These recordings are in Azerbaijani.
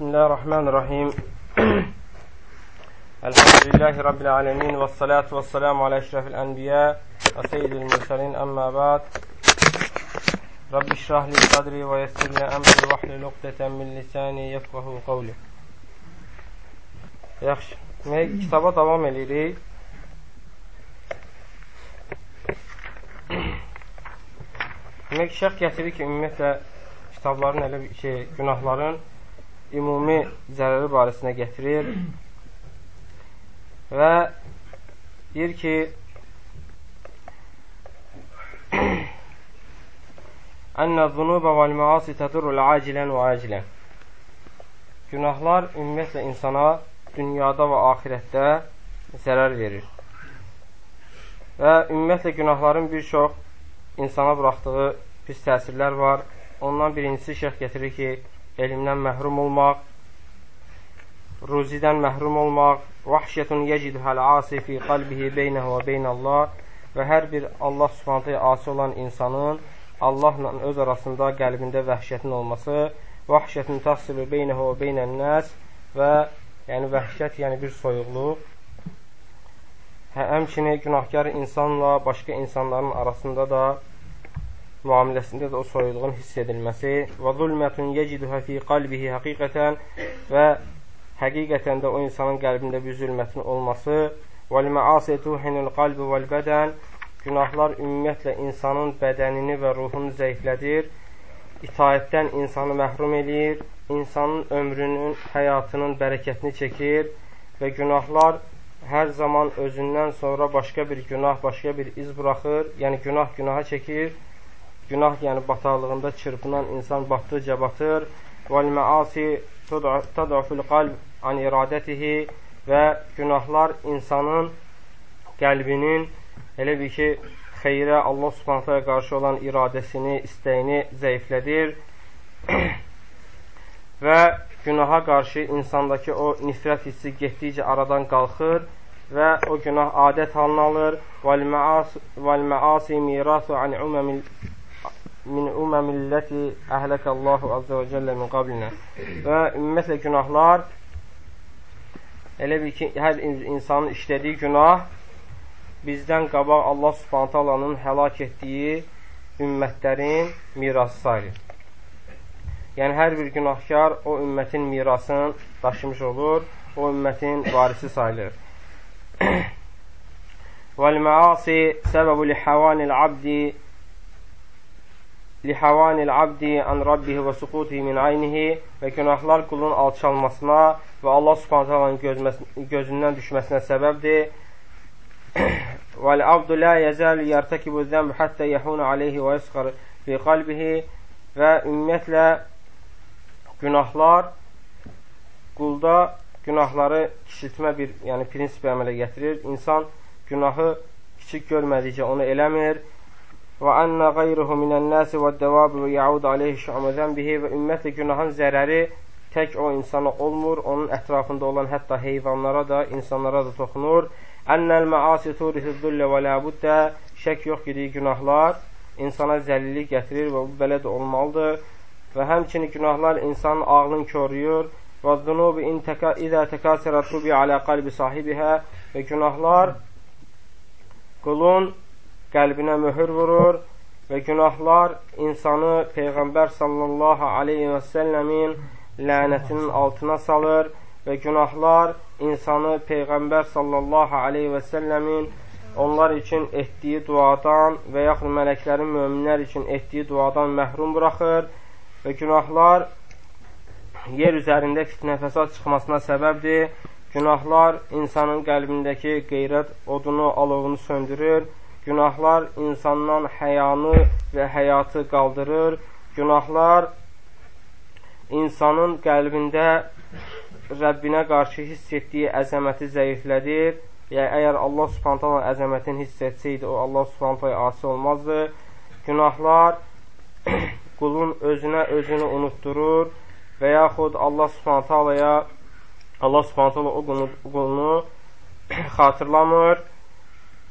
بسم الله الرحمن الرحيم. الحمد لله رب العالمين والصلاة والسلام على أشرف الأنبياء وسيد المرسلين. أما بعد رب اشرح لي صدري ويسر لي أمري واحلل عقدة من لساني يفقه قولي. Yaxşı. ما kitaba davam لي Demək, şəx gətirir ki, ümumiyyətlə kitabların elə bir şey, günahların ümumi zərəri barəsində gətirir və deyir ki, Ənə zunubə vəl məasi tədurul acilən və acilən Günahlar ümumiyyətlə insana dünyada və axirətdə zərər verir. Və ümumiyyətlə günahların bir çox insana buraxdığı pis təsirlər var. Ondan birincisi şəx gətirir ki, elmdən məhrum olmaq, ruzidən məhrum olmaq, vahşətun yecidhəl asi fi qalbihi beynəhu və beynəllah və hər bir Allah subhanətə asi olan insanın Allahla öz arasında qəlbində vəhşətin olması, vahşətun tahsilu beynəhu və beynənnəs və yəni vəhşət, yəni bir soyuqluq. Hə, həmçinin günahkar insanla başqa insanların arasında da müamiləsində də o soyuluğun hiss edilməsi və zulmətun yeciduhə fi qalbihi həqiqətən və həqiqətən də o insanın qəlbində bir zülmətin olması. Vəl məasi tuhinul qalbi vəl bədən. Günahlar ümumiyyətlə insanın bədənini və ruhunu zəiflədir. İtaətdən insanı məhrum eləyir. İnsanın ömrünün, həyatının bərəkətini çəkir və günahlar hər zaman özündən sonra başqa bir günah, başqa bir iz buraxır, yəni günah günaha çəkir günah yəni bataqlığında çırpınan insan batdıqca batır. Vəl məasi tadaful qalb an iradətihi və günahlar insanın qəlbinin elə bir ki, xeyrə Allah Subhanahu qarşı olan iradəsini, istəyini zəiflədir. və günaha qarşı insandakı o nifrət hissi getdikcə aradan qalxır və o günah adət halını alır. Vəl məasi mirasu an umamil min umamilləti əhləkəllahu azza və cəllə min qablinə və ümumiyyətlə günahlar elə bir ki, hər insanın işlədiyi günah bizdən qabaq Allah subhanət alanın həlak etdiyi ümmətlərin mirası sayılır. Yəni, hər bir günahkar o ümmətin mirasını daşımış olur, o ümmətin varisi sayılır. وَالْمَعَاصِ سَبَبُ لِحَوَانِ الْعَبْدِ lihavanil abdi an rabbihi və suqutihi min aynihi və günahlar qulun alçalmasına və Allah subhanətəlanın gözündən düşməsinə səbəbdir. Vəl-abdu la yəzəl yərtəkibu zəmb həttə yəhunu aleyhi və yəsqar fi qalbihi və ümumiyyətlə günahlar qulda günahları kiçiltmə bir yəni prinsip əmələ gətirir. İnsan günahı kiçik görmədikcə onu eləmir və ənə qayruhu minən-nəsi və-dəvabi və yaud alayhi şu'mu zənbihi və ümumiyyətlə günahın zərəri tək o insana olmur, onun ətrafında olan hətta heyvanlara da, insanlara da toxunur. Ennel maasi turihid-dullə və la buddə şək yox ki, günahlar insana zəlillik gətirir və bu belə də olmalıdır. Və həmçinin günahlar insanın ağlını koruyur. Və zunubu in təka idə təkasərə tubi alə qalbi sahibihə və günahlar qulun qəlbinə möhür vurur və günahlar insanı Peyğəmbər sallallahu aleyhi və səlləmin lənətinin altına salır və günahlar insanı Peyğəmbər sallallahu aleyhi və səlləmin onlar üçün etdiyi duadan və yaxud mələklərin möminlər üçün etdiyi duadan məhrum buraxır və günahlar yer üzərində fitnə fəsad çıxmasına səbəbdir. Günahlar insanın qəlbindəki qeyrət odunu, alovunu söndürür Günahlar insandan həyanı və həyatı qaldırır. Günahlar insanın qəlbində Rəbbinə qarşı hiss etdiyi əzəməti zəiflədir. Yəni, əgər Allah subhanətələ əzəmətini hiss etsəydi, o Allah subhanətələ asi olmazdı. Günahlar qulun özünə özünü unutturur və yaxud Allah subhanətələyə Allah subhanətələ o qulunu xatırlamır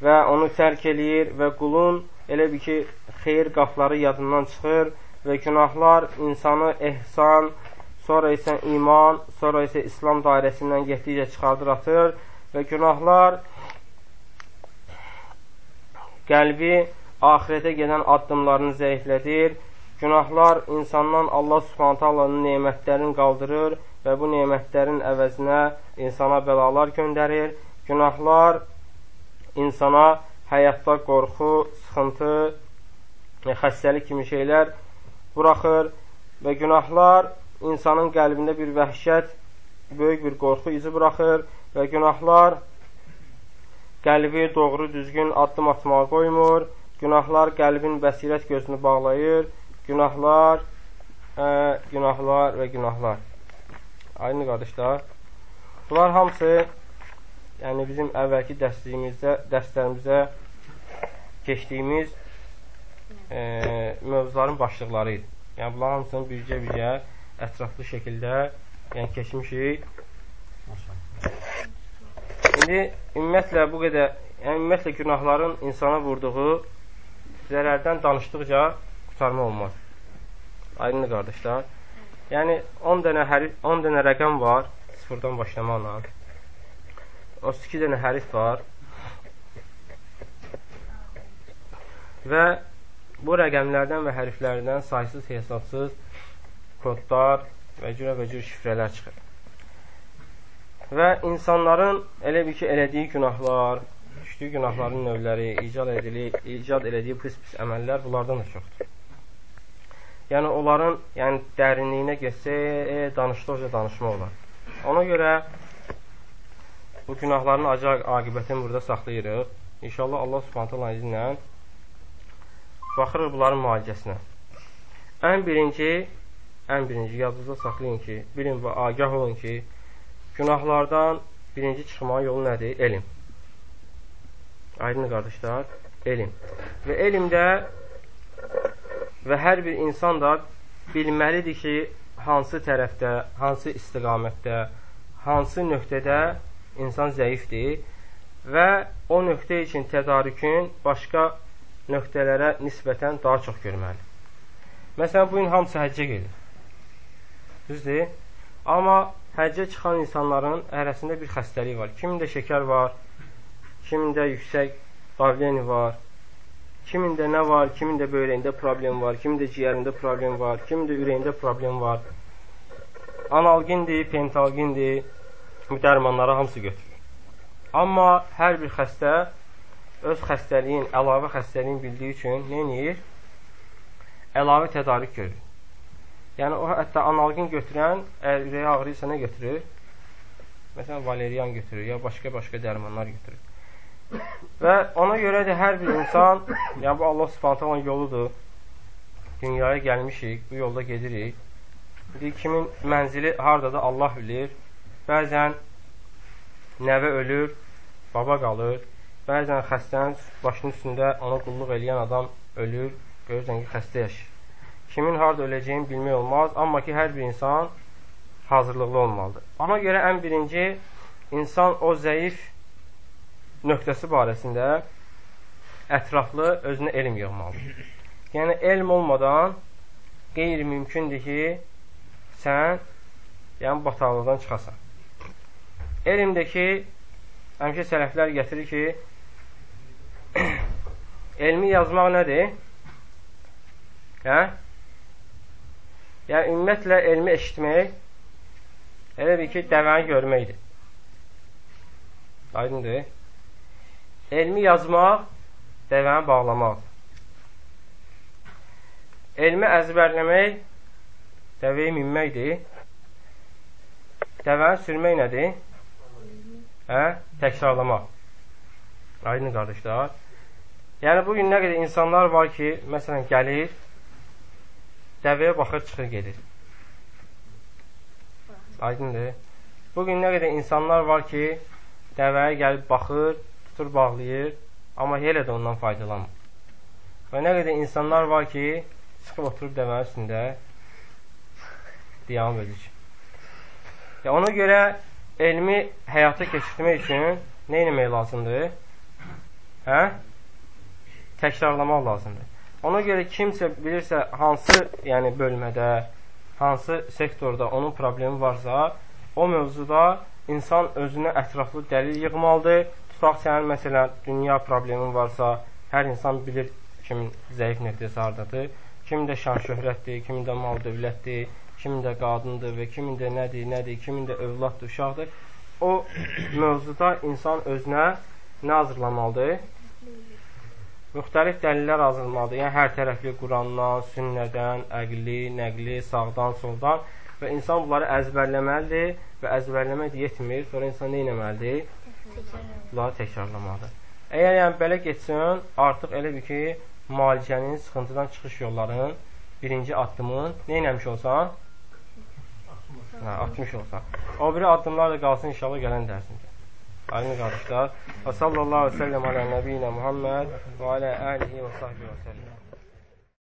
və onu tərk eləyir və qulun elə bir ki, xeyir qafları yadından çıxır və günahlar insanı ehsan, sonra isə iman, sonra isə İslam dairəsindən getdikcə çıxardır atır və günahlar qəlbi axirətə gedən addımlarını zəiflədir. Günahlar insandan Allah subhanət Allahın nemətlərini qaldırır və bu nemətlərin əvəzinə insana bəlalar göndərir. Günahlar insana həyatda qorxu, sıxıntı, xəstəlik kimi şeylər buraxır və günahlar insanın qəlbində bir vəhşət, böyük bir qorxu izi buraxır və günahlar qəlbi doğru düzgün addım atmağa qoymur. Günahlar qəlbin bəsirət gözünü bağlayır. Günahlar, ə, günahlar və günahlar. Aynı qardaşlar. Bunlar hamısı yəni bizim əvvəlki dərslimizdə, dərslərimizdə keçdiyimiz e, mövzuların başlıqları idi. Yəni bunlar hamısını bircə-bircə ətraflı şəkildə yəni keçmişik. İndi ümumiyyətlə bu qədər, yəni ümumiyyətlə günahların insana vurduğu zərərdən danışdıqca qutarma olmaz. Aydınlı qardaşlar. Yəni 10 dənə hərif, 10 dənə rəqəm var sıfırdan başlamaqla. 32 dənə hərif var. Və bu rəqəmlərdən və hərflərdən saysız hesabsız kodlar və cürə və cür şifrələr çıxır. Və insanların elə bir ki, elədiyi günahlar, düşdüyü günahların növləri, icad, edili, icad elədiyi pis-pis əməllər bunlardan da çoxdur. Yəni, onların yəni, dərinliyinə geçsə, e, danışdıqca danışma olar. Ona görə bu günahların acı aqibətini burada saxlayırıq. İnşallah Allah subhanət Allah izi ilə baxırıq bunların müalicəsinə. Ən birinci ən birinci yadınızda saxlayın ki, bilin və agah olun ki, günahlardan birinci çıxmağın yolu nədir? Elm. Aydın qardaşlar, elm. Və elmdə və hər bir insan da bilməlidir ki, hansı tərəfdə, hansı istiqamətdə, hansı nöqtədə insan zəifdir və o nöqtə üçün tədarükün başqa nöqtələrə nisbətən daha çox görməli. Məsələn, bu gün hamısı həccə gedir. Düzdür? Amma həccə çıxan insanların ərəsində bir xəstəlik var. Kimində şəkər var, kimində yüksək davleni var, kimində nə var, kimində böyrəyində problem var, kimində ciyərində problem var, kimində ürəyində problem var. Analgindir, pentalgindir, bu dərmanları hamısı götürür. Amma hər bir xəstə öz xəstəliyin, əlavə xəstəliyin bildiyi üçün nə edir? Əlavə tədarik görür. Yəni o hətta analgin götürən, əgər ürəyi ağrıyırsa nə götürür? Məsələn, valeriyan götürür ya başqa-başqa dərmanlar götürür. Və ona görə də hər bir insan, yəni bu Allah Subhanahu yoludur. Dünyaya gəlmişik, bu yolda gedirik. İndi kimin mənzili hardadır Allah bilir. Bəzən nəvə ölür, baba qalır. Bəzən xəstənin başının üstündə ona qulluq eləyən adam ölür, görürsən ki, xəstə yaşayır. Kimin harada öləcəyini bilmək olmaz, amma ki, hər bir insan hazırlıqlı olmalıdır. Ona görə ən birinci insan o zəif nöqtəsi barəsində ətraflı özünə elm yığmalıdır. Yəni, elm olmadan qeyri-mümkündür ki, sən yəni, bataqlıqdan çıxasan. Elmdəki həmişə sələflər gətirir ki, elmi yazmaq nədir? Hə? Yəni, ümumiyyətlə, elmi eşitmək elə bir ki, dəvəni görməkdir. Aydındır. Elmi yazmaq, dəvəni bağlamaq. Elmi əzbərləmək, dəvəyi minməkdir. Dəvəni sürmək nədir? Hə? Təkrarlamaq. Aydın qardaşlar. Yəni, bugün nə qədər insanlar var ki, məsələn, gəlir, dəvəyə baxır, çıxır, gedir. Aydındır. Bugün nə qədər insanlar var ki, dəvəyə gəlib baxır, tutur, bağlayır, amma elə də ondan faydalanmır. Və nə qədər insanlar var ki, çıxıb oturub dəvənin üstündə diyan verir. Ya ona görə elmi həyata keçirmək üçün nə etmək lazımdır? Hə? Təkrarlamaq lazımdır. Ona görə kimsə bilirsə hansı yəni bölmədə, hansı sektorda onun problemi varsa, o mövzuda insan özünə ətraflı dəlil yığmalıdır. Tutaq sənin məsələn dünya problemin varsa, hər insan bilir kimin zəif nöqtəsi hardadır. Kimin də şan şöhrətdir, kimin də mal dövlətdir, kimin də qadındır və kimin də nədir, nədir, kimin də övladdır, uşaqdır. O mövzuda insan özünə nə hazırlamalıdır? Müxtəlif dəlillər hazırlamalıdır. Yəni hər tərəfli Qurandan, sünnədən, əqli, nəqli, sağdan, soldan və insan bunları əzbərləməlidir və əzbərləmək yetmir. Sonra insan nə etməlidir? Bunları təkrarlamalıdır. Əgər yəni belə getsin, artıq elə bir ki, müalicənin sıxıntıdan çıxış yollarının birinci addımın nə etmiş olsan? Hə, 60 olsa. O biri addımlar da qalsın inşallah gələn dərsində. Alim qardaşlar, sallallahu aleyhi və səlləm alə nəbiyyinə Muhammed və alə əlihi və sahbihi və səlləm.